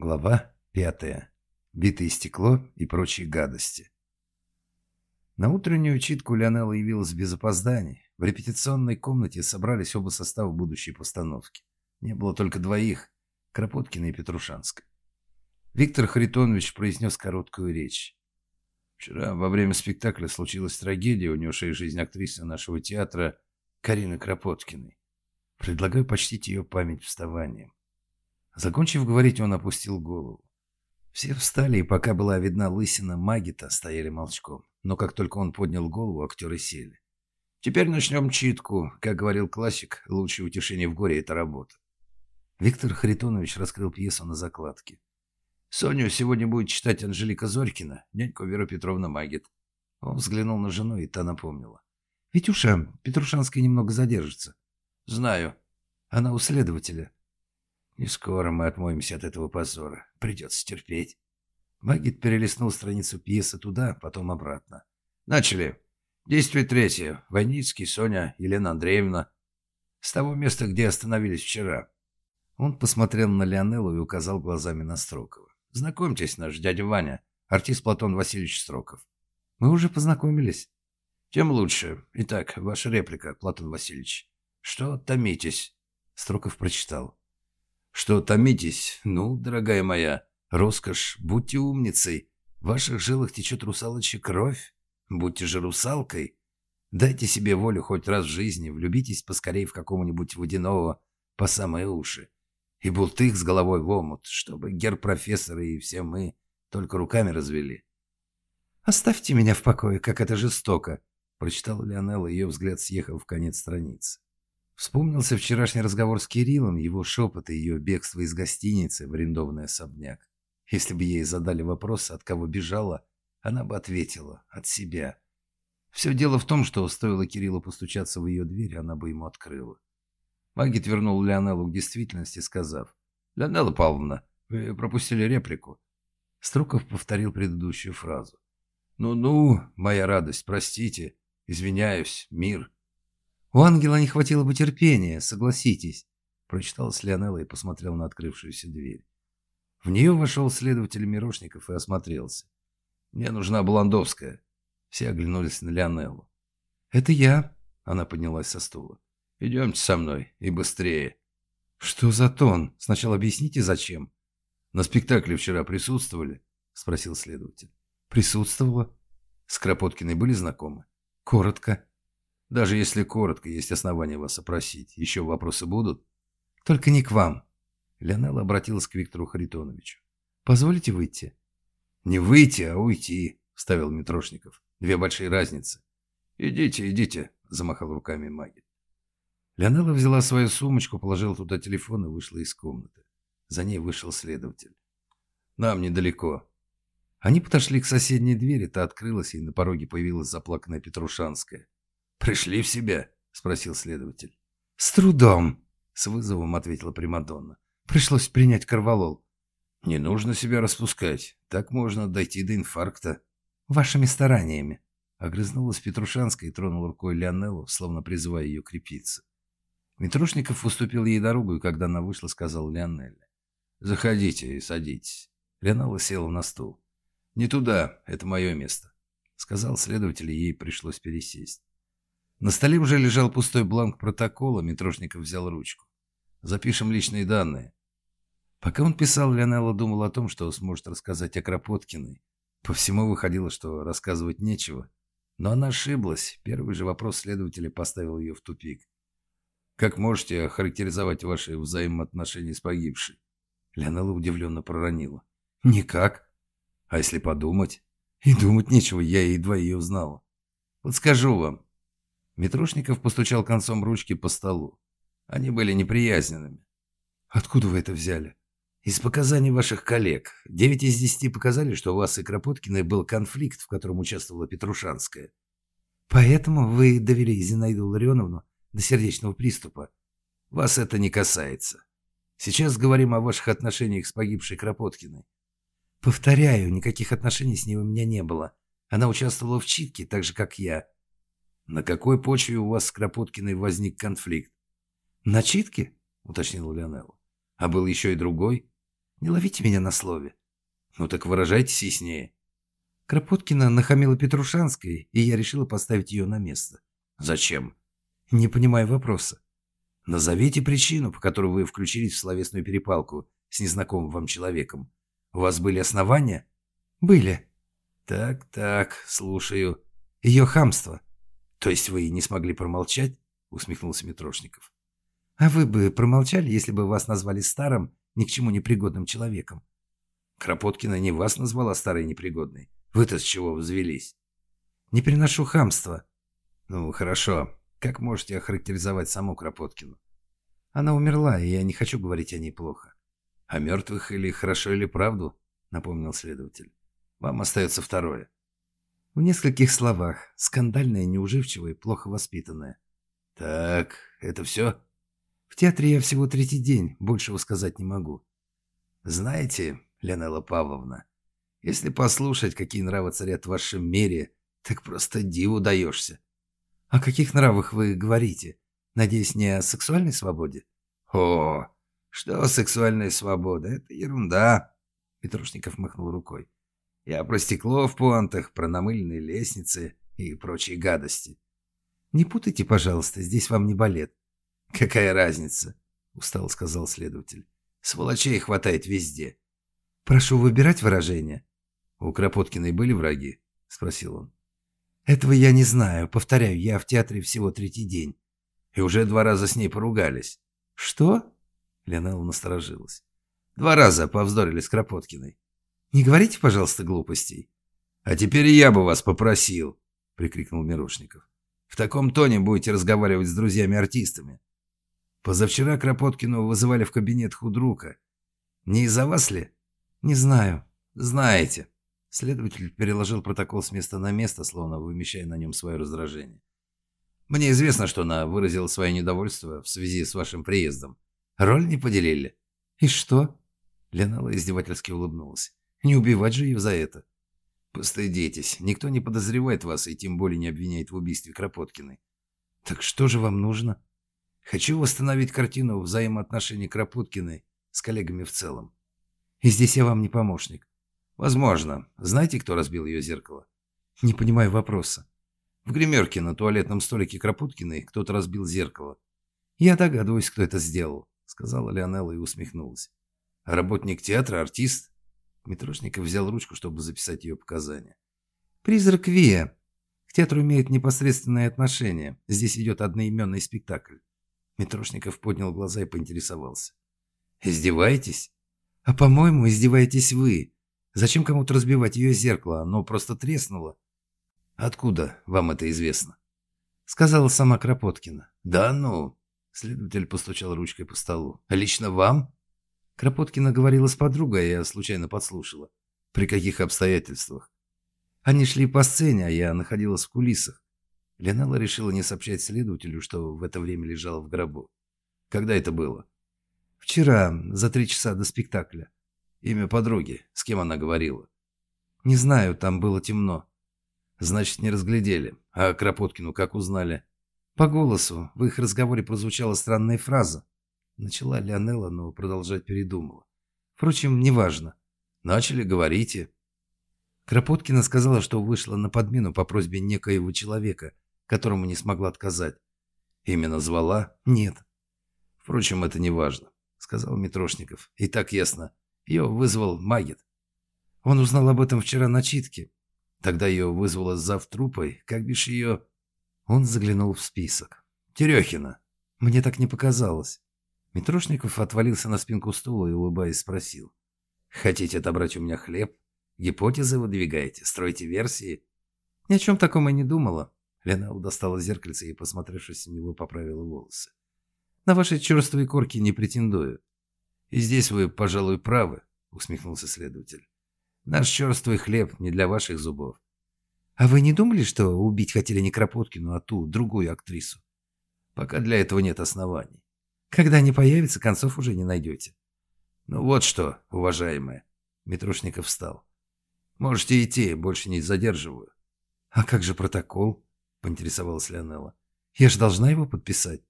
Глава пятая. Битое стекло и прочие гадости. На утреннюю читку Леонелла явилась без опозданий. В репетиционной комнате собрались оба состава будущей постановки. Не было только двоих – Кропоткина и Петрушанска. Виктор Харитонович произнес короткую речь. Вчера во время спектакля случилась трагедия, унесшая жизнь актрисы нашего театра Карины Кропоткиной. Предлагаю почтить ее память вставанием. Закончив говорить, он опустил голову. Все встали, и пока была видна лысина Магита, стояли молчком. Но как только он поднял голову, актеры сели. Теперь начнем читку. Как говорил классик, лучшее утешение в горе – это работа. Виктор Харитонович раскрыл пьесу на закладке. Соню сегодня будет читать Анжелика Зорькина, няньку Вера Петровна Магит. Он взглянул на жену, и та напомнила. «Витюша, Петрушанская немного задержится». «Знаю. Она у следователя. Не скоро мы отмоемся от этого позора. Придется терпеть. Магит перелистнул страницу пьесы туда, потом обратно. Начали. Действие третье. Войницкий, Соня, Елена Андреевна. С того места, где остановились вчера. Он посмотрел на Леонеллу и указал глазами на Строкова. Знакомьтесь, наш дядя Ваня, артист Платон Васильевич Строков. Мы уже познакомились. Тем лучше. Итак, ваша реплика, Платон Васильевич. Что томитесь? Строков прочитал. Что томитесь? Ну, дорогая моя, роскошь, будьте умницей. В ваших жилах течет русалочья кровь. Будьте же русалкой. Дайте себе волю хоть раз в жизни, влюбитесь поскорей в какого-нибудь водяного по самые уши. И бултых с головой в омут, чтобы гер-профессор и все мы только руками развели. «Оставьте меня в покое, как это жестоко», — прочитала Леонелла, ее взгляд съехал в конец страницы. Вспомнился вчерашний разговор с Кириллом, его шепот и ее бегство из гостиницы в арендованный особняк. Если бы ей задали вопрос, от кого бежала, она бы ответила – от себя. Все дело в том, что стоило Кириллу постучаться в ее дверь, она бы ему открыла. Магит вернул Леонеллу к действительности, сказав, «Леонелла Павловна, вы пропустили реплику». Струков повторил предыдущую фразу. «Ну-ну, моя радость, простите, извиняюсь, мир». «У ангела не хватило бы терпения, согласитесь», — прочитал Леонелла и посмотрел на открывшуюся дверь. В нее вошел следователь Мирошников и осмотрелся. «Мне нужна Бландовская». Все оглянулись на Леонеллу. «Это я», — она поднялась со стула. «Идемте со мной, и быстрее». «Что за тон? Сначала объясните, зачем». «На спектакле вчера присутствовали?» — спросил следователь. «Присутствовала». «С Кропоткиной были знакомы?» «Коротко». Даже если коротко, есть основания вас опросить. Еще вопросы будут? Только не к вам. Леонелла обратилась к Виктору Харитоновичу. Позволите выйти? Не выйти, а уйти, вставил Митрошников. Две большие разницы. Идите, идите, замахал руками Магит. Леонелла взяла свою сумочку, положила туда телефон и вышла из комнаты. За ней вышел следователь. «Нам недалеко». Они подошли к соседней двери, та открылась, и на пороге появилась заплаканная Петрушанская. «Пришли в себя?» — спросил следователь. «С трудом», — с вызовом ответила Примадонна. «Пришлось принять корвалол». «Не нужно себя распускать. Так можно дойти до инфаркта». «Вашими стараниями», — огрызнулась Петрушанская и тронула рукой Леонеллу, словно призывая ее крепиться. Митрушников уступил ей дорогу, и когда она вышла, сказал Леонелле. «Заходите и садитесь». Леонелла села на стул. «Не туда, это мое место», — сказал следователь, и ей пришлось пересесть. На столе уже лежал пустой бланк протокола, Митрошников взял ручку. «Запишем личные данные». Пока он писал, Леонелла думал о том, что сможет рассказать о Кропоткиной. По всему выходило, что рассказывать нечего. Но она ошиблась. Первый же вопрос следователя поставил ее в тупик. «Как можете охарактеризовать ваши взаимоотношения с погибшей?» Леонелла удивленно проронила. «Никак. А если подумать?» «И думать нечего, я едва ее узнала. Скажу вам, Митрошников постучал концом ручки по столу. Они были неприязненными. «Откуда вы это взяли?» «Из показаний ваших коллег. Девять из десяти показали, что у вас и Кропоткиной был конфликт, в котором участвовала Петрушанская. Поэтому вы довели Зинаиду Ларионовну до сердечного приступа. Вас это не касается. Сейчас говорим о ваших отношениях с погибшей Кропоткиной. Повторяю, никаких отношений с ней у меня не было. Она участвовала в читке, так же, как я. На какой почве у вас с Кропоткиной возник конфликт? На читке? Уточнил Леонелло. А был еще и другой? Не ловите меня на слове. Ну так выражайтесь яснее. Кропоткина нахамила Петрушанской, и я решила поставить ее на место. Зачем? Не понимаю вопроса. Назовите причину, по которой вы включились в словесную перепалку с незнакомым вам человеком. У вас были основания? Были. Так, так, слушаю. Ее хамство. То есть вы не смогли промолчать? Усмехнулся Митрошников. А вы бы промолчали, если бы вас назвали старым, ни к чему непригодным человеком? Кропоткина не вас назвала старой непригодной. Вы-то с чего взвелись? Не переношу хамства. Ну, хорошо. Как можете охарактеризовать саму Кропоткину? Она умерла, и я не хочу говорить о ней плохо. О мертвых или хорошо, или правду, напомнил следователь. Вам остается второе. В нескольких словах. Скандальная, неуживчивая, плохо воспитанная. Так, это все? В театре я всего третий день, большего сказать не могу. Знаете, Леонела Павловна, если послушать, какие нравы царят в вашем мире, так просто диву даешься. О каких нравах вы говорите? Надеюсь, не о сексуальной свободе? О, что сексуальная свобода? Это ерунда. Петрушников махнул рукой. Я про стекло в пуантах, про намыленные лестницы и прочие гадости. Не путайте, пожалуйста, здесь вам не балет. Какая разница? Устал сказал следователь. Сволочей хватает везде. Прошу выбирать выражение. «У Кропоткиной были враги?» – спросил он. «Этого я не знаю. Повторяю, я в театре всего третий день. И уже два раза с ней поругались». «Что?» – Леонелла насторожилась. «Два раза повздорили с Кропоткиной. Не говорите, пожалуйста, глупостей». «А теперь я бы вас попросил», – прикрикнул Мирошников. «В таком тоне будете разговаривать с друзьями-артистами. Позавчера Кропоткину вызывали в кабинет худрука. Не из-за вас ли?» «Не знаю. Знаете». Следователь переложил протокол с места на место, словно вымещая на нем свое раздражение. «Мне известно, что она выразила свое недовольство в связи с вашим приездом. Роль не поделили». «И что?» Ленала издевательски улыбнулась. «Не убивать же ее за это». «Постыдитесь. Никто не подозревает вас и тем более не обвиняет в убийстве Кропоткиной». «Так что же вам нужно?» «Хочу восстановить картину взаимоотношений Кропоткиной с коллегами в целом. И здесь я вам не помощник. Возможно. Знаете, кто разбил ее зеркало? Не понимаю вопроса. В гримерке на туалетном столике Кропуткиной кто-то разбил зеркало. Я догадываюсь, кто это сделал, сказала Леонелла и усмехнулась. Работник театра, артист? Митрошников взял ручку, чтобы записать ее показания. Призрак Вия. К театру имеет непосредственное отношение. Здесь идет одноименный спектакль. Митрошников поднял глаза и поинтересовался. «Издеваетесь?» «А, по-моему, издеваетесь вы. Зачем кому-то разбивать ее зеркало? Оно просто треснуло. Откуда вам это известно? Сказала сама Кропоткина. Да ну. Следователь постучал ручкой по столу. Лично вам? Кропоткина говорила с подругой, я случайно подслушала. При каких обстоятельствах? Они шли по сцене, а я находилась в кулисах. Ленелла решила не сообщать следователю, что в это время лежала в гробу. Когда это было? Вчера, за три часа до спектакля. Имя подруги. С кем она говорила? Не знаю, там было темно. Значит, не разглядели. А Кропоткину как узнали? По голосу. В их разговоре прозвучала странная фраза. Начала Леонелла, но продолжать передумала. Впрочем, неважно. Начали, говорите. Кропоткина сказала, что вышла на подмену по просьбе некоего человека, которому не смогла отказать. Именно звала? Нет. Впрочем, это не важно, сказал Митрошников. И так ясно. Ее вызвал Магит. Он узнал об этом вчера на читке. Тогда ее вызвала зав трупой. Как бишь ее... Он заглянул в список. Терехина. Мне так не показалось. Митрошников отвалился на спинку стула и, улыбаясь, спросил. «Хотите отобрать у меня хлеб? Гипотезы выдвигаете? Строите версии?» «Ни о чем таком и не думала». Ленал достала зеркальце и, посмотревшись в него, поправила волосы. «На ваши черствые корки не претендую. «И здесь вы, пожалуй, правы», — усмехнулся следователь. «Наш черствый хлеб не для ваших зубов». «А вы не думали, что убить хотели не Кропоткину, а ту, другую актрису?» «Пока для этого нет оснований. Когда они появятся, концов уже не найдете». «Ну вот что, уважаемая», — Митрушников встал. «Можете идти, больше не задерживаю». «А как же протокол?» — поинтересовалась Леонелла. «Я же должна его подписать».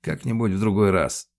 «Как-нибудь в другой раз».